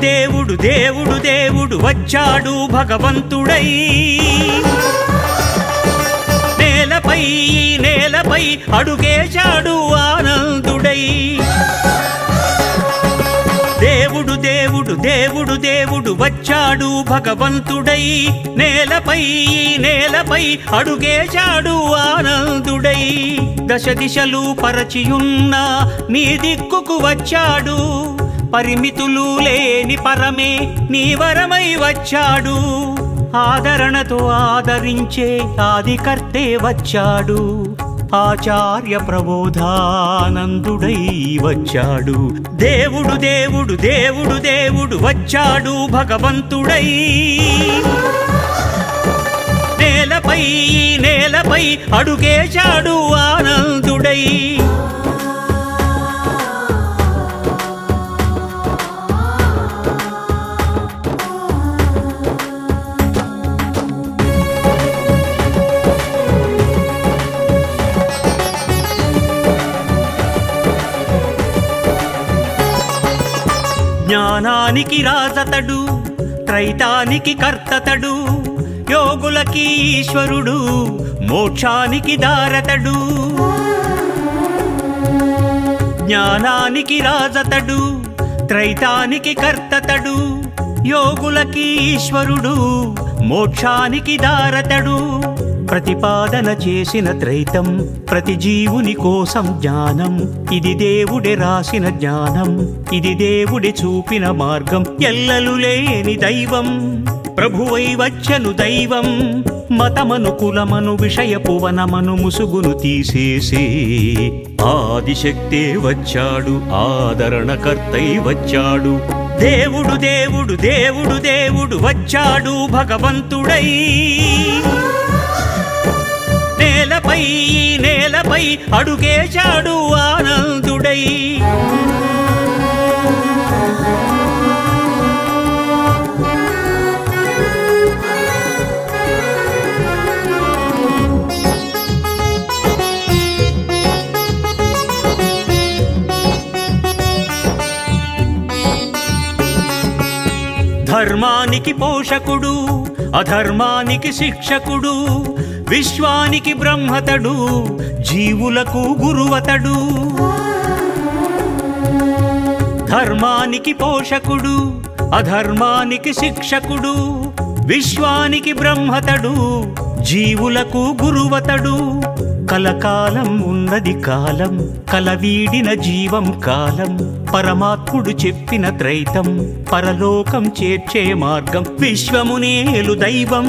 దేవుడు దేవుడు దేవుడు వచ్చాడు భగవంతుడై. నేలపై నేలపై అడుగేశాడు ఆనందుడై. దేవుడు దేవుడు దేవుడు దేవుడు వచ్చాడు భగవంతుడై. నేలపై నేలపై అడుగేశాడు ఆనందుడై. దశ దిశలు పరచియున్నా నీ దిక్కుకు వచ్చాడు. పరిమితులు లేని పరమే నీ వరమై వచ్చాడు. ఆదరణతో ఆదరించే ఆదికర్తే వచ్చాడు. ఆచార్య ప్రబోధానందుడై వచ్చాడు. దేవుడు దేవుడు దేవుడు దేవుడు వచ్చాడు భగవంతుడై. నేలపై నేలపై అడుగేశాడు ఆనందుడై. జ్ఞానానికి రాజతడు త్రైతానికి కర్తతడు యోగులకి ఈశ్వరుడు మోక్షానికి దారతడు. జ్ఞానానికి రాజతడు త్రైతానికి కర్తతడు యోగులకి ఈశ్వరుడు మోక్షానికి దారతడు. ప్రతిపాదన చేసిన త్రైతం ప్రతి జీవుని కోసం జ్ఞానం. ఇది దేవుడే రాసిన జ్ఞానం ఇది దేవుడే చూపిన మార్గం. ఎల్లలు లేని దైవం ప్రభువై వచ్చను దైవం. మతమను కులమను విషయపు వనమను ముసుగును తీసేసి ఆదిశక్తే వచ్చాడు ఆదరణకర్తై వచ్చాడు. దేవుడు దేవుడు దేవుడు దేవుడు వచ్చాడు భగవంతుడై. నేలపై ఈ నేలపై అడుగేశాడు ఆనందుడై. ధర్మానికి పోషకుడు అధర్మానికి శిక్షకుడు విశ్వానికి బ్రహ్మతడు జీవులకు గురువతడు. ధర్మానికి పోషకుడు అధర్మానికి శిక్షకుడు విశ్వానికి బ్రహ్మతడు జీవులకు గురువతడు. కలకాలం ఉన్నది కాలం కలవీడిన జీవం కాలం. పరమాత్ముడు చెప్పిన త్రైతం పరలోకం చేర్చే మార్గం. విశ్వమునేలు దైవం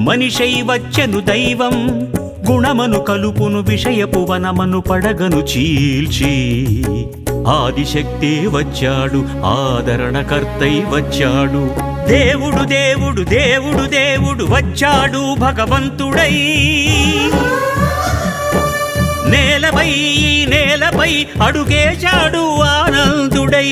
మనిషై వచ్చెను దైవం. గుణమను కలుపును విషయపు వనమను పడగను చీల్చి. ఆదిశక్తే వచ్చాడు ఆదరణకర్తై వచ్చాడు. దేవుడు దేవుడు దేవుడు దేవుడు వచ్చాడు భగవంతుడై. నేలపై ఈ నేలపై అడుగేశాడు ఆనందుడై.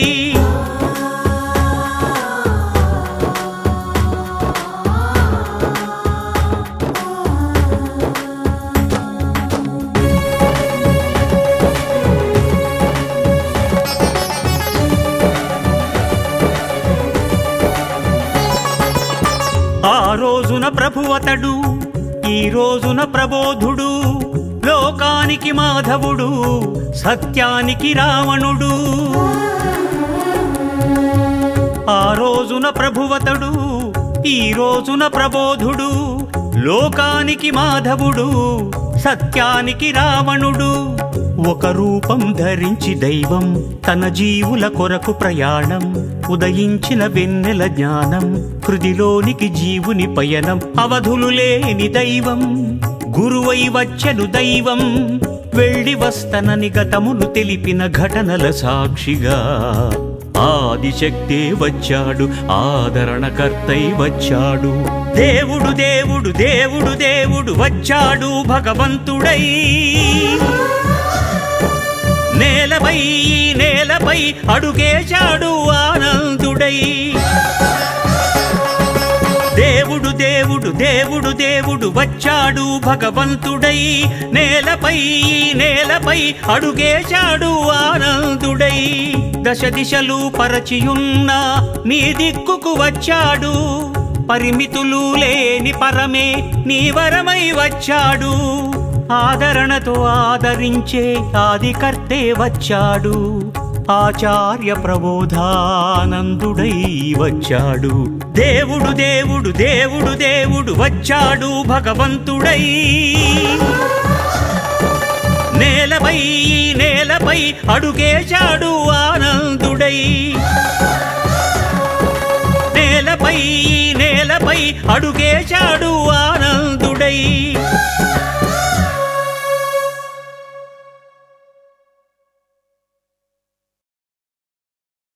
ఆ రోజున ప్రభువతడు ఈ రోజున ప్రబోధుడు. లోకానికి మాధవుడు సత్యానికి రావణుడు. ఆ రోజున ప్రభువతడు ఈ రోజున ప్రబోధుడు లోకానికి మాధవుడు సత్యానికి రావణుడు. ఒక రూపం ధరించి దైవం తన జీవుల కొరకు ప్రయాణం ఉదయించిన వెన్నెల జ్ఞానం హృదిలోనికి జీవుని పయనం అవధులు లేని దైవం. గురువై వచ్చెను దైవం వెళ్ళి వస్తనని గతమును తెలిపిన ఘటనల సాక్షిగా. ఆదిశక్తే వచ్చాడు ఆదరణకర్తై వచ్చాడు. దేవుడు దేవుడు దేవుడు దేవుడు వచ్చాడు భగవంతుడై. నేలపై నేలపై అడుగేశాడు ఆనందుడై. దేవుడు దేవుడు దేవుడు దేవుడు వచ్చాడు భగవంతుడై నేలపై నేలపై అడుగేశాడు ఆనందుడై. దశ దిశలు పరచియున్న నీ దిక్కుకు వచ్చాడు. పరిమితులు లేని పరమే నీ వరమై వచ్చాడు. ఆదరణతో ఆదరించే ఆదికర్తే వచ్చాడు. ఆచార్య ప్రబోధానందుడై వచ్చాడు దేవుడు దేవుడు దేవుడు దేవుడు వచ్చాడు భగవంతుడై. నేలపై నేలపై అడుగేశాడు ఆనందుడై. నేలపై నేలపై అడుగేశాడు ఆనందుడై.